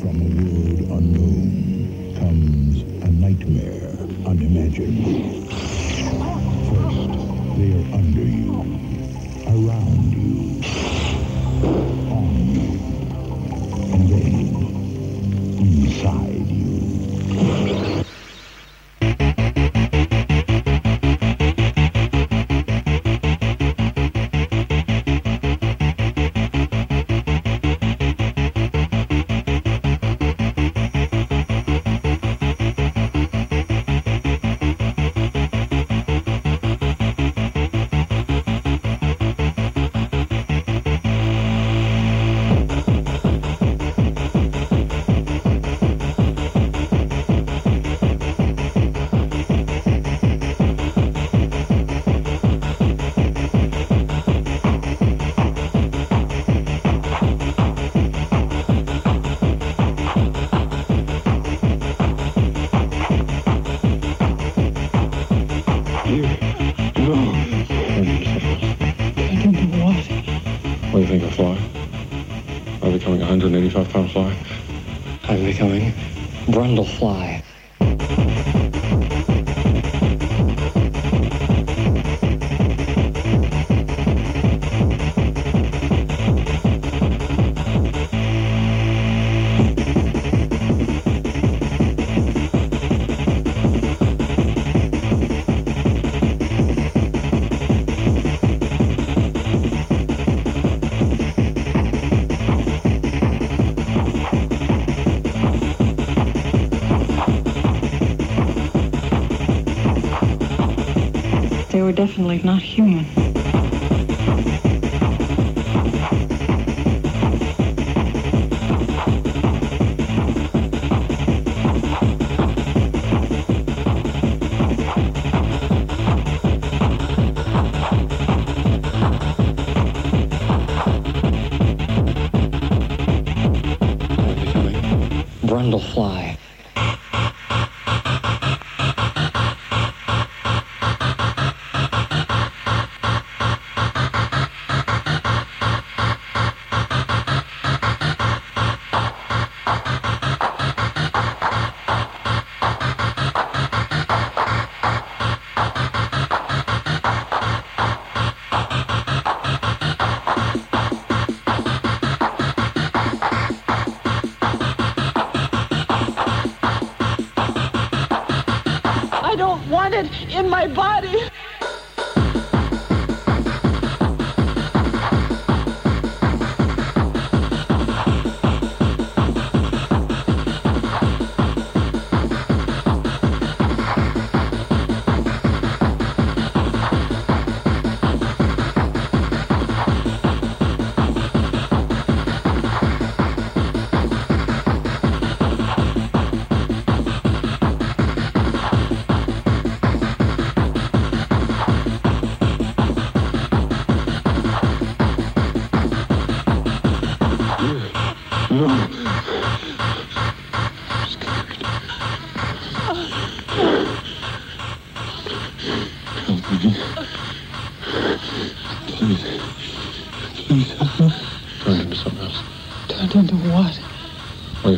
From a world unknown comes a nightmare unimagined. fly. I'm becoming Brundle Fly. Not human.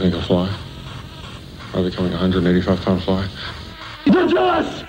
Think of fly? Are becoming a 185 pound fly? Damn,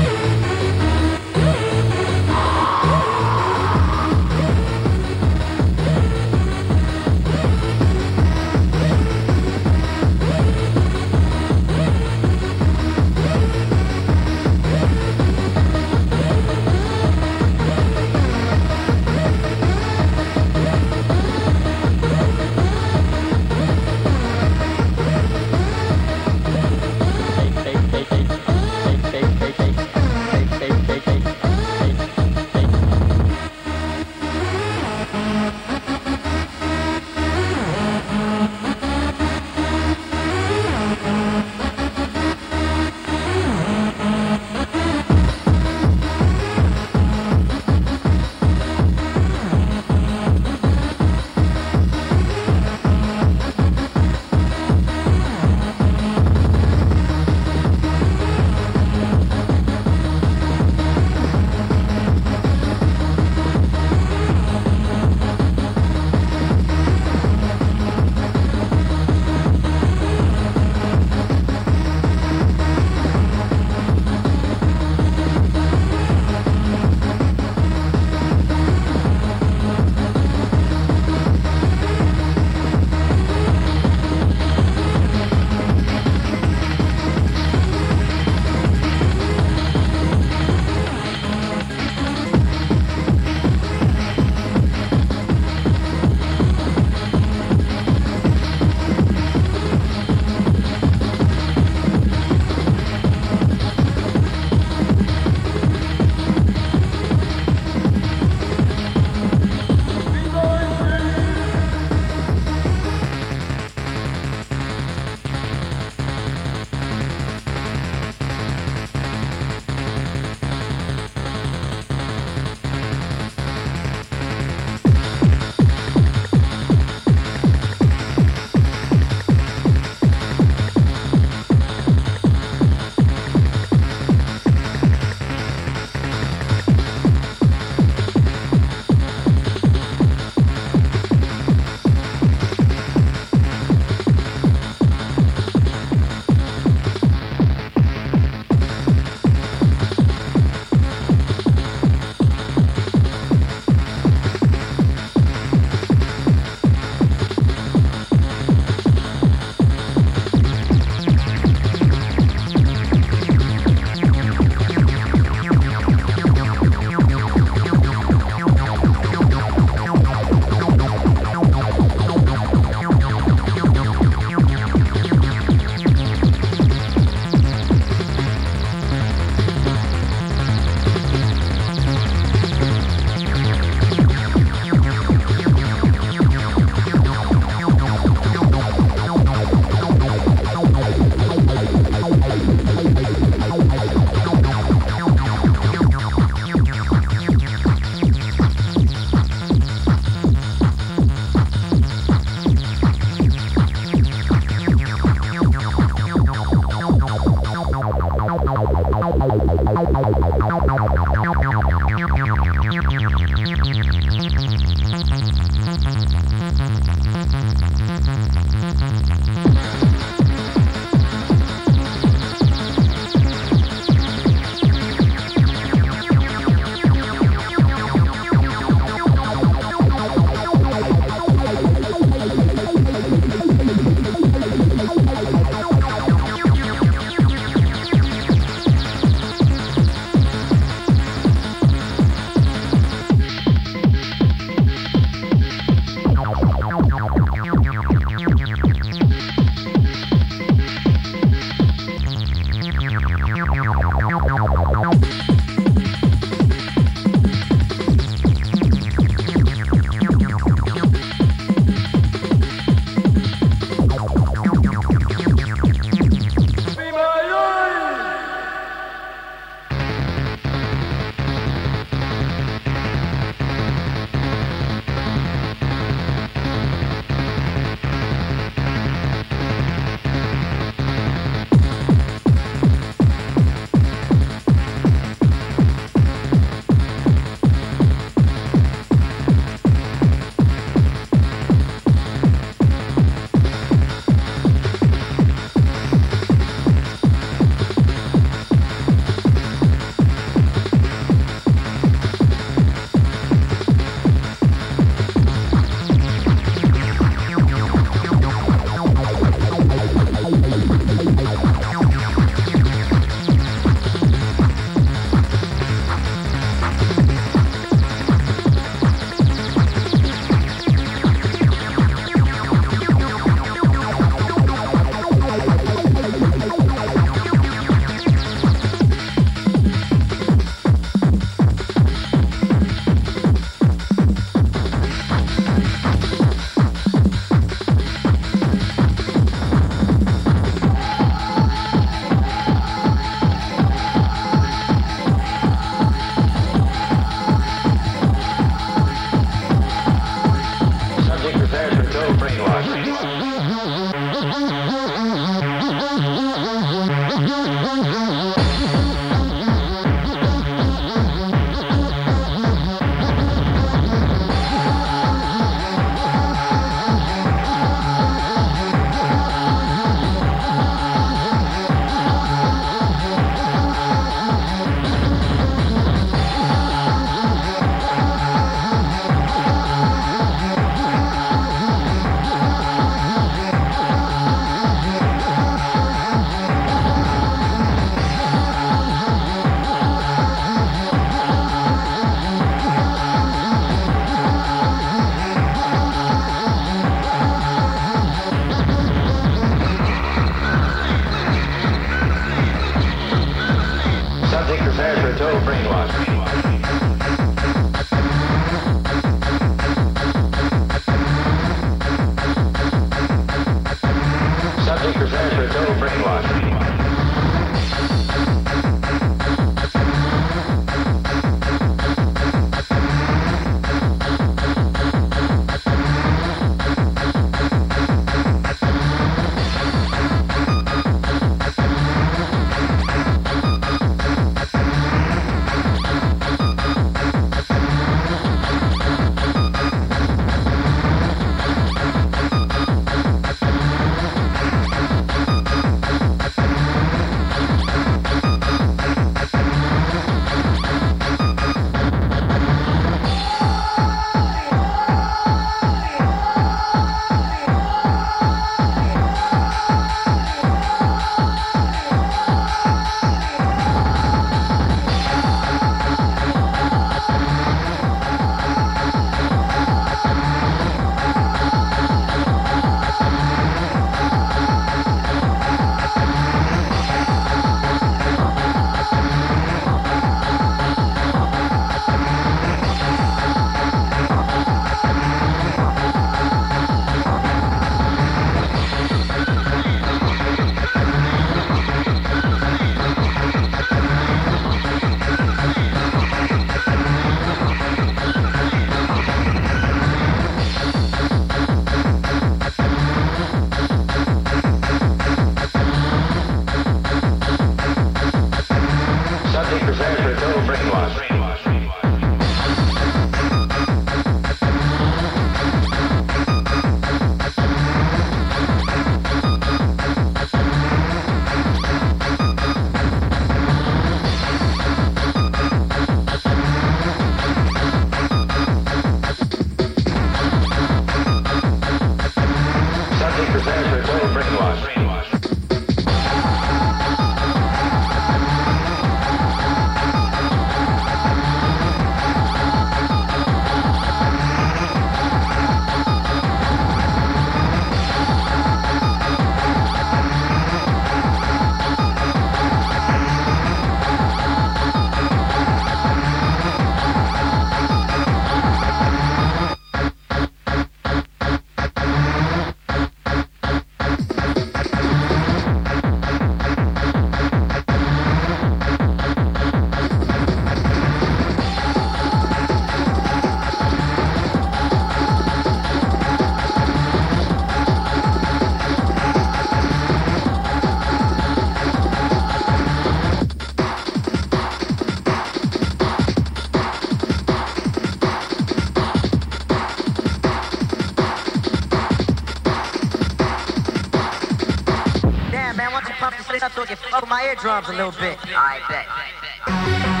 man, why don't you pump this shit up so it can float my eardrums a little bit? I bet.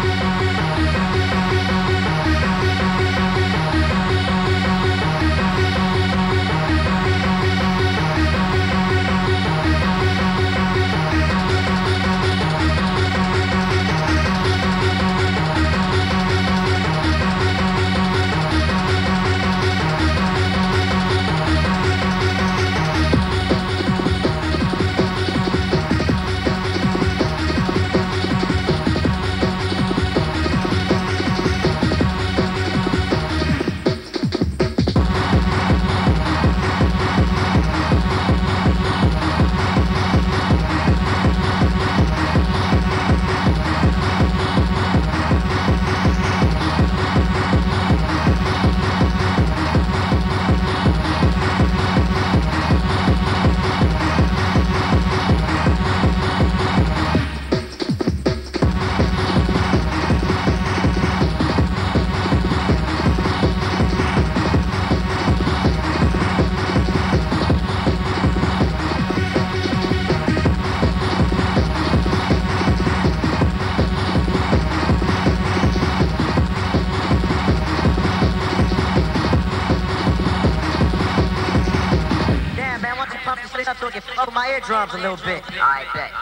A little bit? I bet.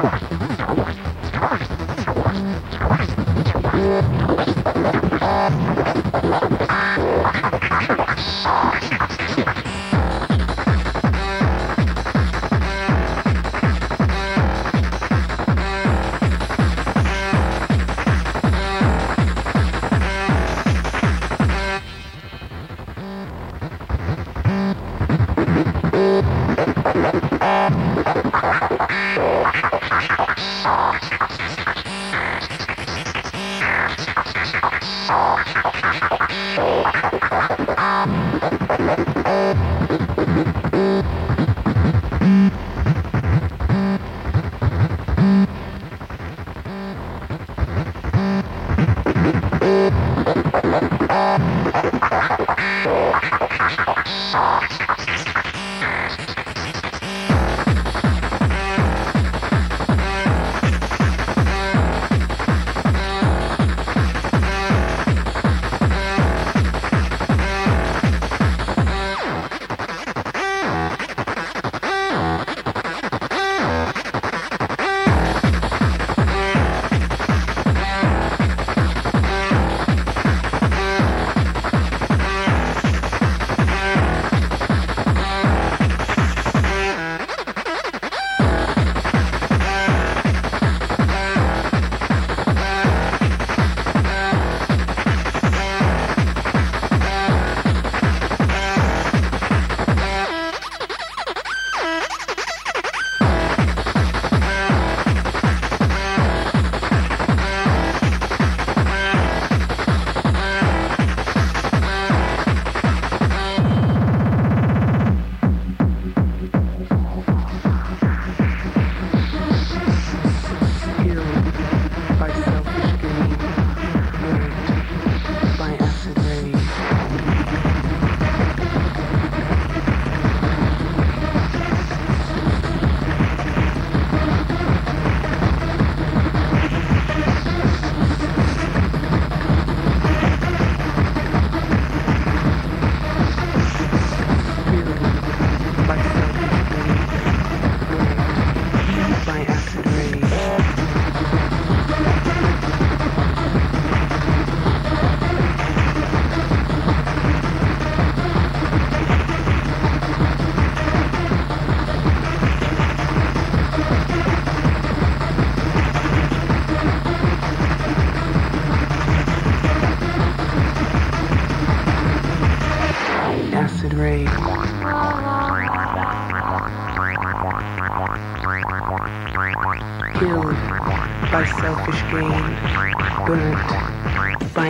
Ha!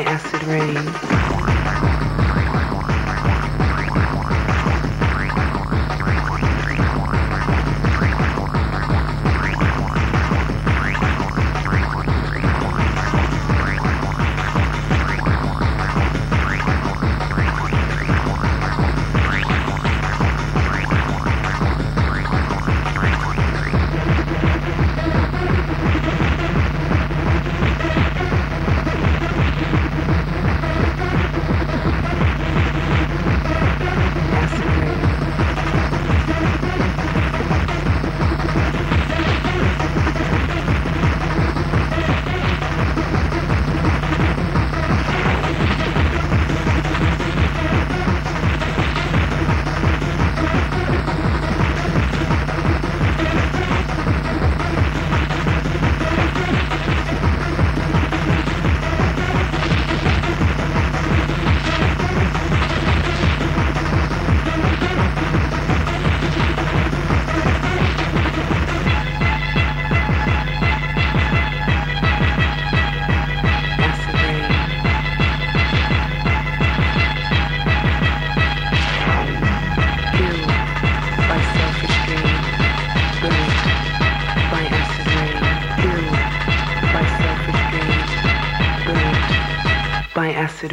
Acid rain.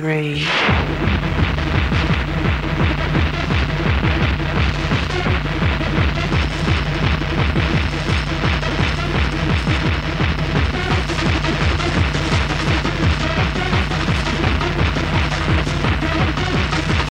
three.